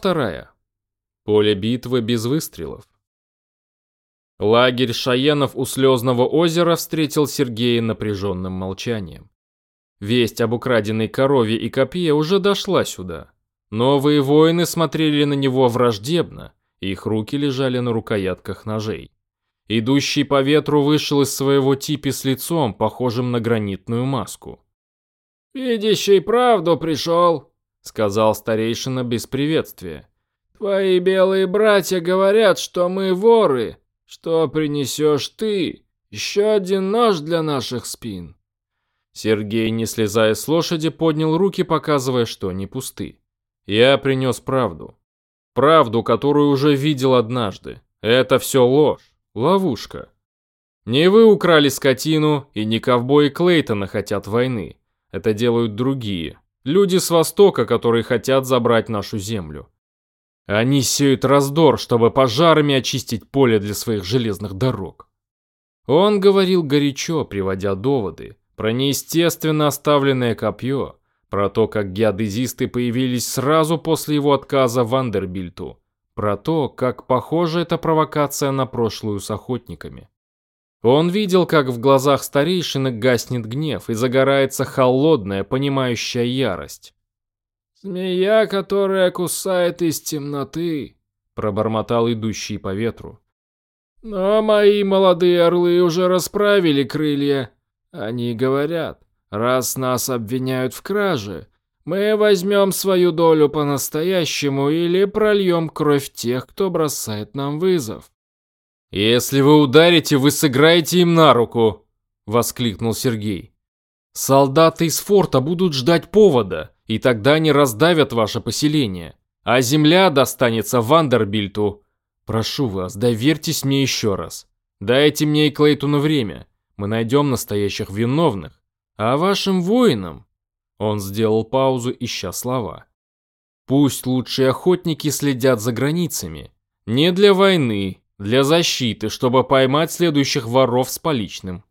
вторая. Поле битвы без выстрелов. Лагерь Шаенов у Слезного озера встретил Сергея напряженным молчанием. Весть об украденной корове и копье уже дошла сюда. Новые воины смотрели на него враждебно, их руки лежали на рукоятках ножей. Идущий по ветру вышел из своего типи с лицом, похожим на гранитную маску. «Видящий правду пришел», — сказал старейшина без приветствия. «Твои белые братья говорят, что мы воры. Что принесешь ты? Еще один нож для наших спин». Сергей, не слезая с лошади, поднял руки, показывая, что они пусты. «Я принес правду. Правду, которую уже видел однажды. Это все ложь. Ловушка. Не вы украли скотину, и не ковбои Клейтона хотят войны. Это делают другие. Люди с Востока, которые хотят забрать нашу землю. Они сеют раздор, чтобы пожарами очистить поле для своих железных дорог. Он говорил горячо, приводя доводы, про неестественно оставленное копье, про то, как геодезисты появились сразу после его отказа Вандербильту, про то, как похожа эта провокация на прошлую с охотниками. Он видел, как в глазах старейшины гаснет гнев и загорается холодная, понимающая ярость. «Змея, которая кусает из темноты», — пробормотал идущий по ветру. «Но мои молодые орлы уже расправили крылья. Они говорят, раз нас обвиняют в краже, мы возьмем свою долю по-настоящему или прольем кровь тех, кто бросает нам вызов. «Если вы ударите, вы сыграете им на руку!» — воскликнул Сергей. «Солдаты из форта будут ждать повода, и тогда они раздавят ваше поселение, а земля достанется Вандербильту. Прошу вас, доверьтесь мне еще раз. Дайте мне и Клейтуну время, мы найдем настоящих виновных, а вашим воинам он сделал паузу, ища слова. Пусть лучшие охотники следят за границами. Не для войны, для защиты, чтобы поймать следующих воров с поличным.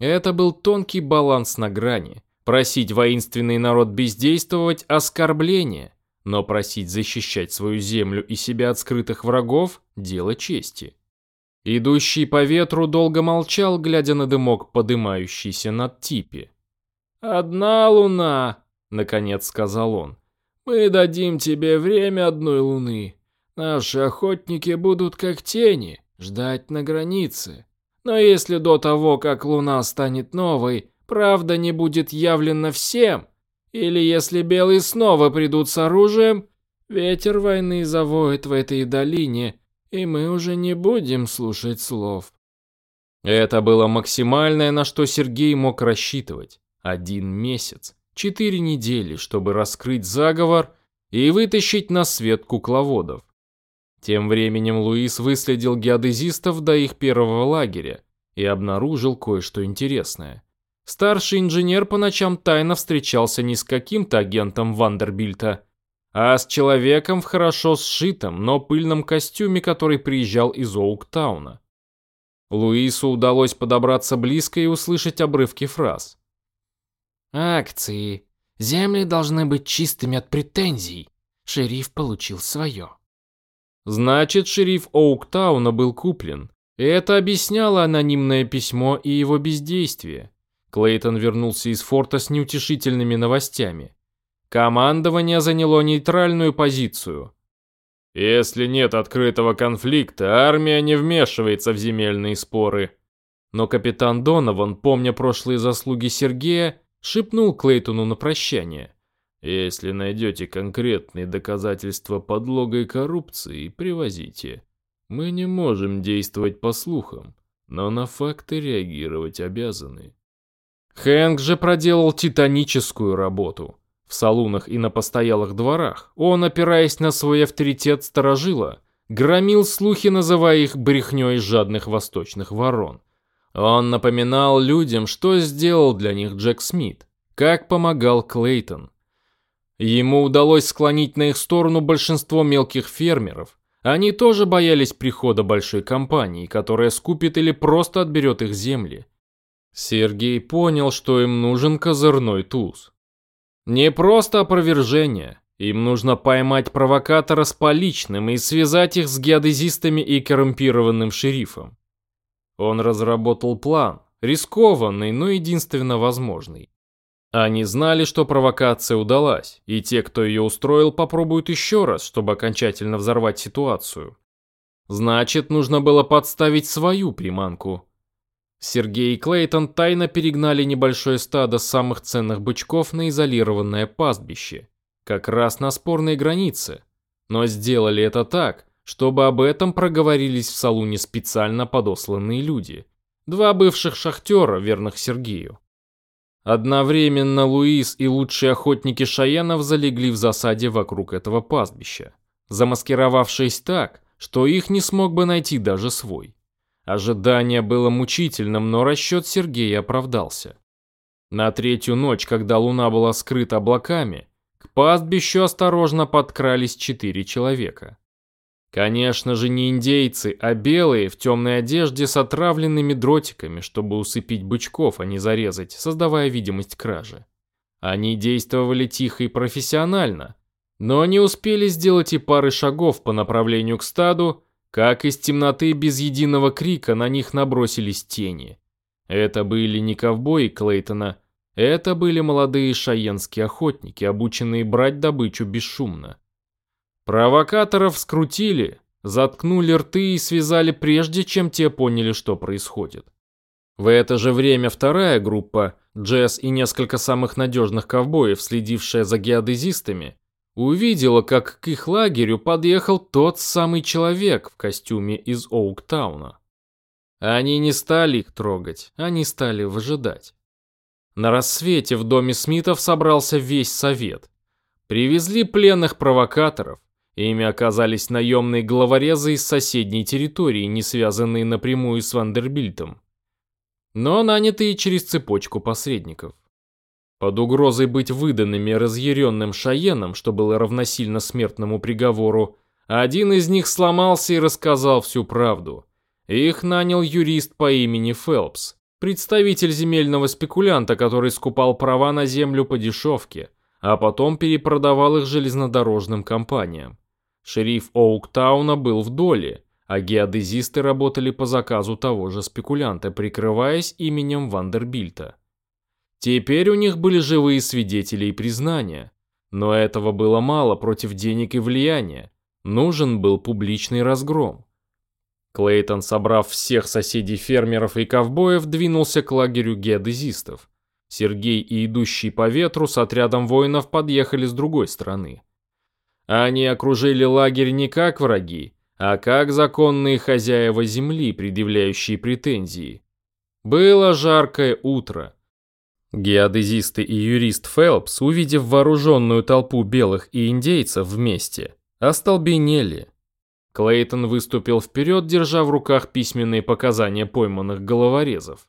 Это был тонкий баланс на грани. Просить воинственный народ бездействовать – оскорбление, но просить защищать свою землю и себя от скрытых врагов – дело чести. Идущий по ветру долго молчал, глядя на дымок, подымающийся над типи. «Одна луна», — наконец сказал он. «Мы дадим тебе время одной луны. Наши охотники будут как тени, ждать на границе. Но если до того, как луна станет новой, правда не будет явлена всем, или если белые снова придут с оружием, ветер войны завоет в этой долине, и мы уже не будем слушать слов». Это было максимальное, на что Сергей мог рассчитывать. Один месяц, четыре недели, чтобы раскрыть заговор и вытащить на свет кукловодов. Тем временем Луис выследил геодезистов до их первого лагеря и обнаружил кое-что интересное. Старший инженер по ночам тайно встречался не с каким-то агентом Вандербильта, а с человеком в хорошо сшитом, но пыльном костюме, который приезжал из Оуктауна. Луису удалось подобраться близко и услышать обрывки фраз. Акции. Земли должны быть чистыми от претензий. Шериф получил свое. Значит, шериф Оуктауна был куплен. Это объясняло анонимное письмо и его бездействие. Клейтон вернулся из форта с неутешительными новостями. Командование заняло нейтральную позицию. Если нет открытого конфликта, армия не вмешивается в земельные споры. Но капитан Донован, помня прошлые заслуги Сергея, шепнул Клейтону на прощание. «Если найдете конкретные доказательства подлога и коррупции, привозите. Мы не можем действовать по слухам, но на факты реагировать обязаны». Хэнк же проделал титаническую работу. В салунах и на постоялых дворах он, опираясь на свой авторитет сторожила, громил слухи, называя их брехней жадных восточных ворон. Он напоминал людям, что сделал для них Джек Смит, как помогал Клейтон. Ему удалось склонить на их сторону большинство мелких фермеров. Они тоже боялись прихода большой компании, которая скупит или просто отберет их земли. Сергей понял, что им нужен козырной туз. Не просто опровержение, Им нужно поймать провокатора с поличным и связать их с геодезистами и коррумпированным шерифом. Он разработал план, рискованный, но единственно возможный. Они знали, что провокация удалась, и те, кто ее устроил, попробуют еще раз, чтобы окончательно взорвать ситуацию. Значит, нужно было подставить свою приманку. Сергей и Клейтон тайно перегнали небольшое стадо самых ценных бычков на изолированное пастбище, как раз на спорной границе. Но сделали это так, чтобы об этом проговорились в салуне специально подосланные люди. Два бывших шахтера, верных Сергею. Одновременно Луис и лучшие охотники Шаянов залегли в засаде вокруг этого пастбища, замаскировавшись так, что их не смог бы найти даже свой. Ожидание было мучительным, но расчет Сергея оправдался. На третью ночь, когда луна была скрыта облаками, к пастбищу осторожно подкрались четыре человека. Конечно же не индейцы, а белые в темной одежде с отравленными дротиками, чтобы усыпить бычков, а не зарезать, создавая видимость кражи. Они действовали тихо и профессионально, но не успели сделать и пары шагов по направлению к стаду, как из темноты без единого крика на них набросились тени. Это были не ковбои Клейтона, это были молодые шаенские охотники, обученные брать добычу бесшумно. Провокаторов скрутили, заткнули рты и связали прежде, чем те поняли, что происходит. В это же время вторая группа, Джесс и несколько самых надежных ковбоев, следившая за геодезистами, увидела, как к их лагерю подъехал тот самый человек в костюме из Оуктауна. Они не стали их трогать, они стали выжидать. На рассвете в доме Смитов собрался весь совет. Привезли пленных провокаторов. Ими оказались наемные главорезы из соседней территории, не связанные напрямую с Вандербильтом, но нанятые через цепочку посредников. Под угрозой быть выданными разъяренным Шаеном, что было равносильно смертному приговору, один из них сломался и рассказал всю правду. Их нанял юрист по имени Фелпс, представитель земельного спекулянта, который скупал права на землю по дешевке, а потом перепродавал их железнодорожным компаниям. Шериф Оуктауна был в доле, а геодезисты работали по заказу того же спекулянта, прикрываясь именем Вандербильта. Теперь у них были живые свидетели и признания. Но этого было мало против денег и влияния. Нужен был публичный разгром. Клейтон, собрав всех соседей фермеров и ковбоев, двинулся к лагерю геодезистов. Сергей и идущий по ветру с отрядом воинов подъехали с другой стороны. Они окружили лагерь не как враги, а как законные хозяева земли, предъявляющие претензии. Было жаркое утро. Геодезисты и юрист Фелпс, увидев вооруженную толпу белых и индейцев вместе, остолбенели. Клейтон выступил вперед, держа в руках письменные показания пойманных головорезов.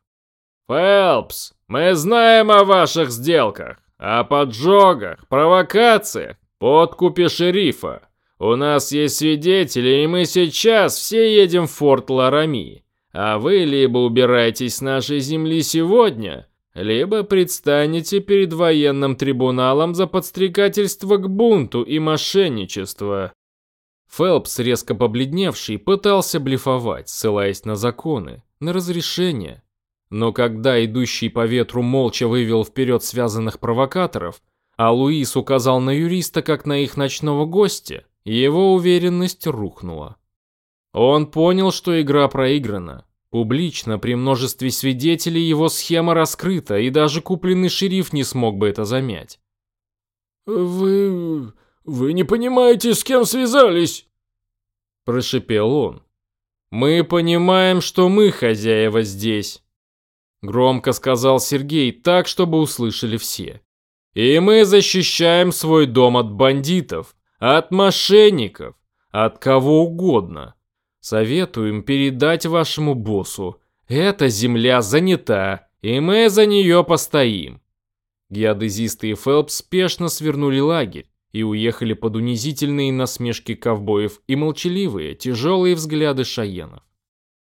«Фелпс, мы знаем о ваших сделках, о поджогах, провокациях, подкупе шерифа. У нас есть свидетели, и мы сейчас все едем в форт Ларами. А вы либо убираетесь с нашей земли сегодня, либо предстанете перед военным трибуналом за подстрекательство к бунту и мошенничество. Фелпс, резко побледневший, пытался блефовать, ссылаясь на законы, на разрешение. Но когда идущий по ветру молча вывел вперед связанных провокаторов, а Луис указал на юриста как на их ночного гостя, его уверенность рухнула. Он понял, что игра проиграна, Публично, при множестве свидетелей, его схема раскрыта, и даже купленный шериф не смог бы это замять. «Вы... вы не понимаете, с кем связались?» Прошипел он. «Мы понимаем, что мы хозяева здесь», громко сказал Сергей так, чтобы услышали все. «И мы защищаем свой дом от бандитов, от мошенников, от кого угодно. Советуем передать вашему боссу. Эта земля занята, и мы за нее постоим. Геодезисты и Фелпс спешно свернули лагерь и уехали под унизительные насмешки ковбоев и молчаливые, тяжелые взгляды шаенов.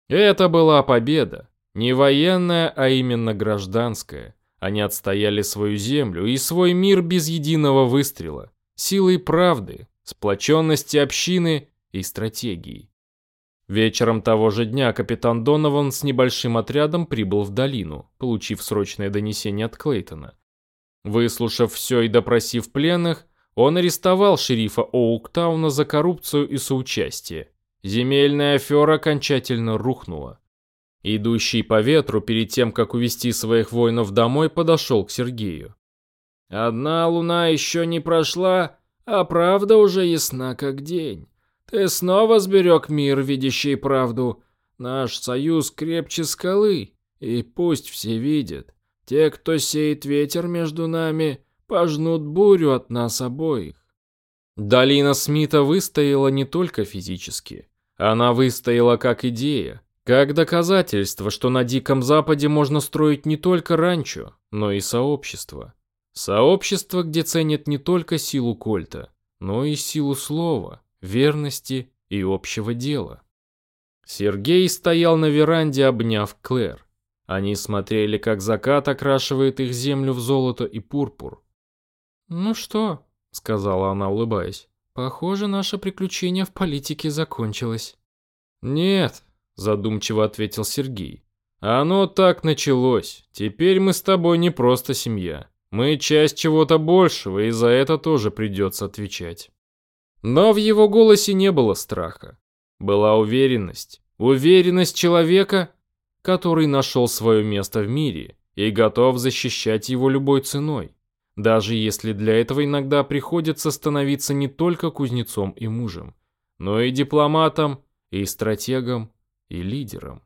Это была победа. Не военная, а именно гражданская. Они отстояли свою землю и свой мир без единого выстрела. силой правды, сплоченности общины и стратегии. Вечером того же дня капитан Донован с небольшим отрядом прибыл в долину, получив срочное донесение от Клейтона. Выслушав все и допросив пленных, он арестовал шерифа Оуктауна за коррупцию и соучастие. Земельная афера окончательно рухнула. Идущий по ветру перед тем, как увести своих воинов домой, подошел к Сергею. «Одна луна еще не прошла, а правда уже ясна как день. Ты снова сберег мир, видящий правду. Наш союз крепче скалы, и пусть все видят. Те, кто сеет ветер между нами, пожнут бурю от нас обоих». Долина Смита выстояла не только физически. Она выстояла как идея, как доказательство, что на Диком Западе можно строить не только ранчо, но и сообщество. Сообщество, где ценят не только силу кольта, но и силу слова, верности и общего дела. Сергей стоял на веранде, обняв Клэр. Они смотрели, как закат окрашивает их землю в золото и пурпур. «Ну что?» — сказала она, улыбаясь. «Похоже, наше приключение в политике закончилось». «Нет», задумчиво ответил Сергей. Оно так началось. Теперь мы с тобой не просто семья. Мы часть чего-то большего, и за это тоже придется отвечать. Но в его голосе не было страха. Была уверенность. Уверенность человека, который нашел свое место в мире и готов защищать его любой ценой. Даже если для этого иногда приходится становиться не только кузнецом и мужем, но и дипломатом, и стратегом, и лидером.